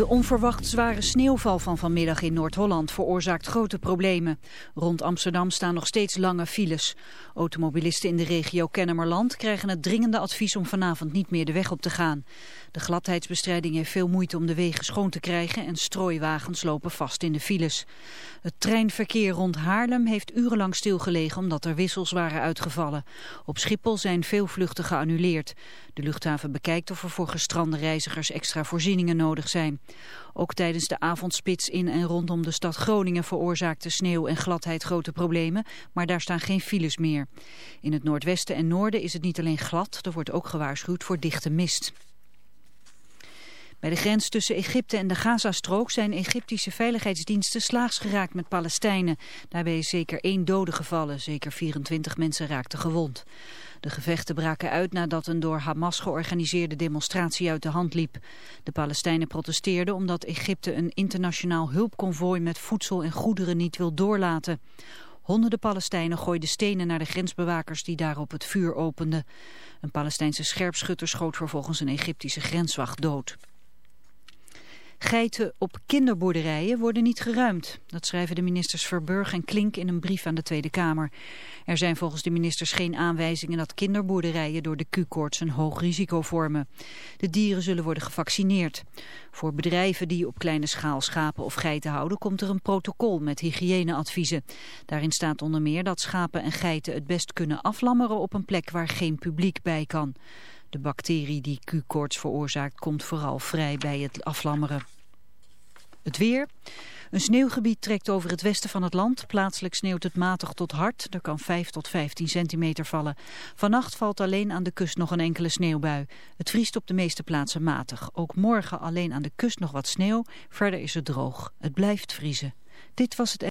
De onverwacht zware sneeuwval van vanmiddag in Noord-Holland veroorzaakt grote problemen. Rond Amsterdam staan nog steeds lange files. Automobilisten in de regio Kennemerland krijgen het dringende advies om vanavond niet meer de weg op te gaan. De gladheidsbestrijding heeft veel moeite om de wegen schoon te krijgen en strooiwagens lopen vast in de files. Het treinverkeer rond Haarlem heeft urenlang stilgelegen omdat er wissels waren uitgevallen. Op Schiphol zijn veel vluchten geannuleerd. De luchthaven bekijkt of er voor gestrande reizigers extra voorzieningen nodig zijn. Ook tijdens de avondspits in en rondom de stad Groningen veroorzaakte sneeuw en gladheid grote problemen, maar daar staan geen files meer. In het noordwesten en noorden is het niet alleen glad, er wordt ook gewaarschuwd voor dichte mist. Bij de grens tussen Egypte en de Gazastrook zijn Egyptische veiligheidsdiensten slaags geraakt met Palestijnen. Daarbij is zeker één dode gevallen, zeker 24 mensen raakten gewond. De gevechten braken uit nadat een door Hamas georganiseerde demonstratie uit de hand liep. De Palestijnen protesteerden omdat Egypte een internationaal hulpconvooi met voedsel en goederen niet wil doorlaten. Honderden Palestijnen gooiden stenen naar de grensbewakers die daarop het vuur openden. Een Palestijnse scherpschutter schoot vervolgens een Egyptische grenswacht dood. Geiten op kinderboerderijen worden niet geruimd. Dat schrijven de ministers Verburg en Klink in een brief aan de Tweede Kamer. Er zijn volgens de ministers geen aanwijzingen dat kinderboerderijen door de Q-koorts een hoog risico vormen. De dieren zullen worden gevaccineerd. Voor bedrijven die op kleine schaal schapen of geiten houden komt er een protocol met hygiëneadviezen. Daarin staat onder meer dat schapen en geiten het best kunnen aflammeren op een plek waar geen publiek bij kan. De bacterie die Q-koorts veroorzaakt komt vooral vrij bij het aflammeren. Het weer. Een sneeuwgebied trekt over het westen van het land. Plaatselijk sneeuwt het matig tot hard. Er kan 5 tot 15 centimeter vallen. Vannacht valt alleen aan de kust nog een enkele sneeuwbui. Het vriest op de meeste plaatsen matig. Ook morgen alleen aan de kust nog wat sneeuw. Verder is het droog. Het blijft vriezen. Dit was het...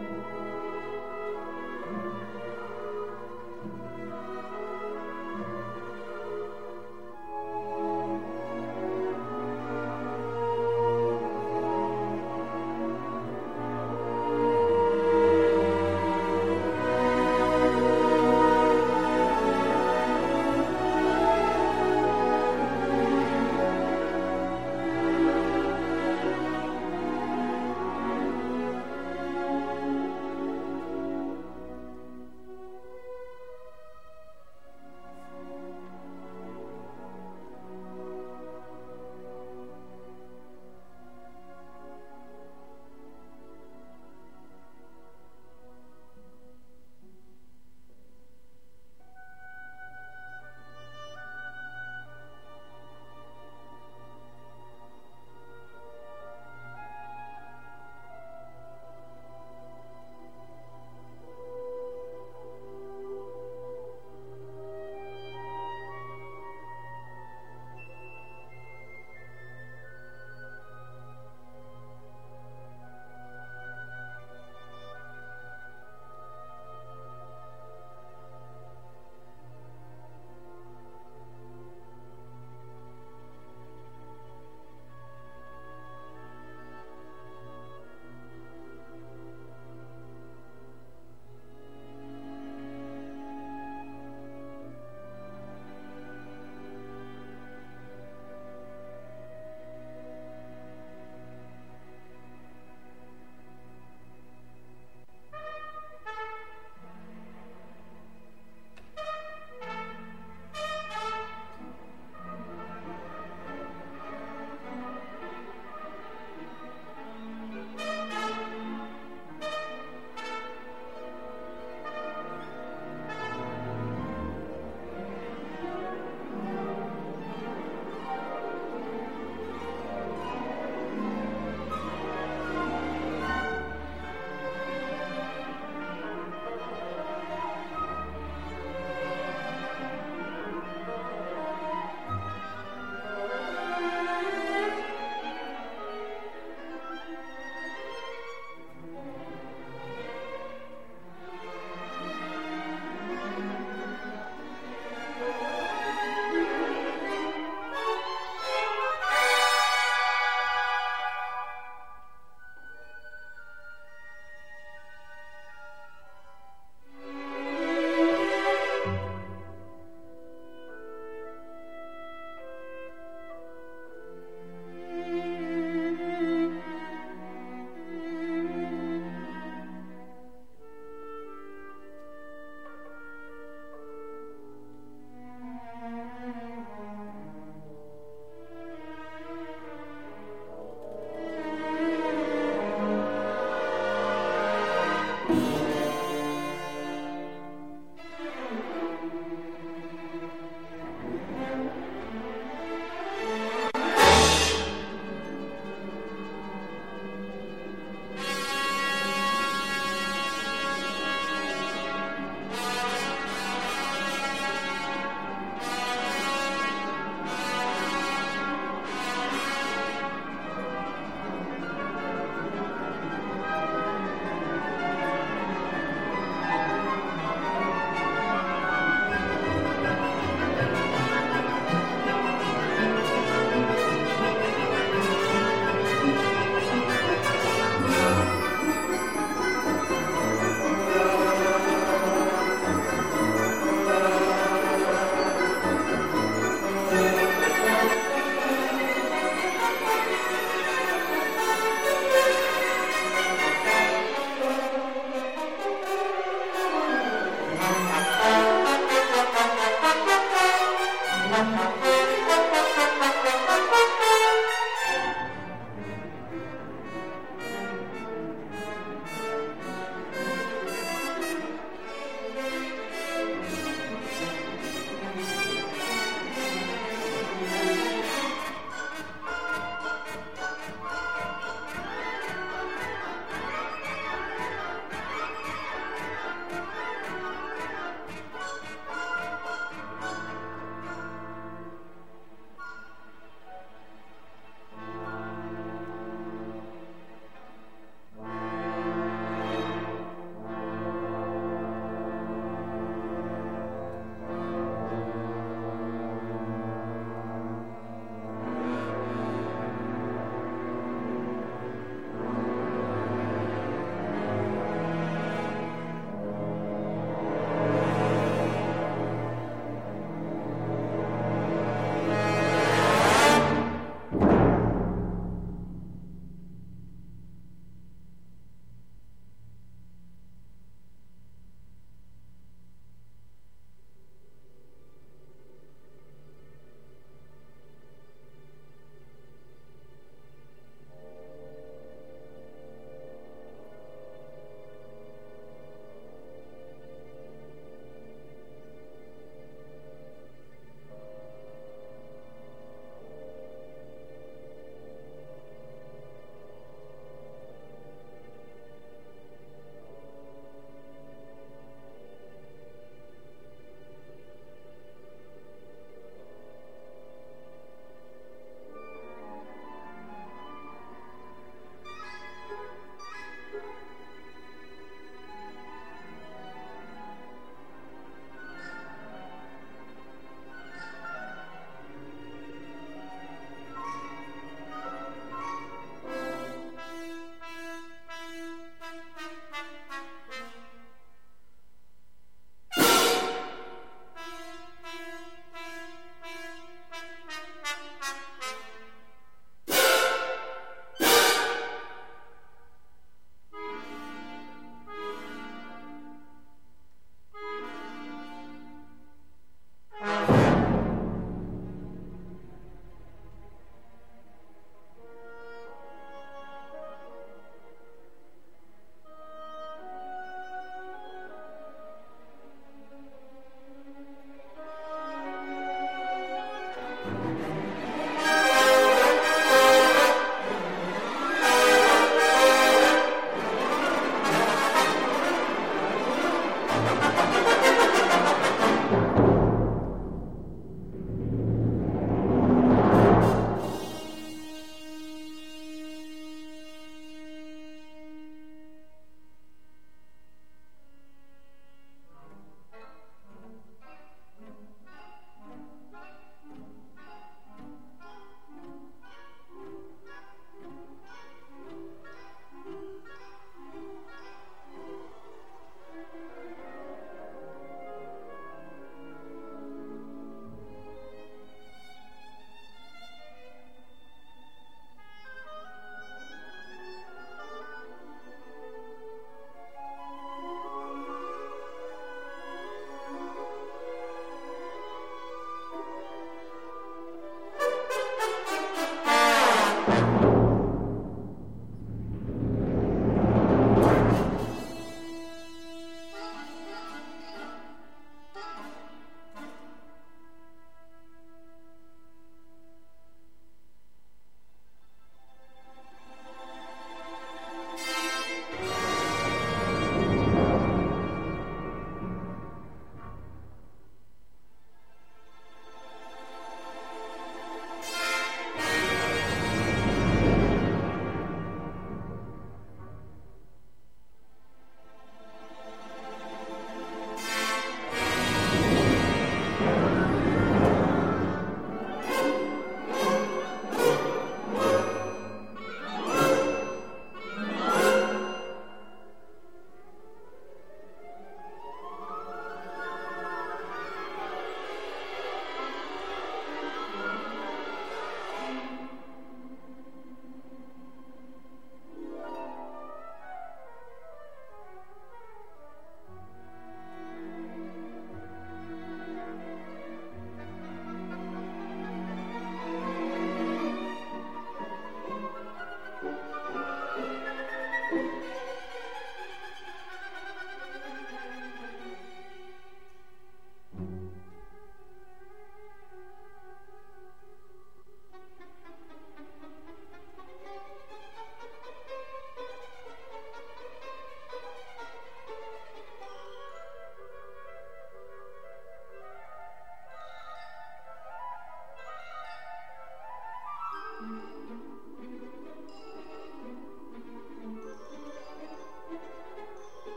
うん。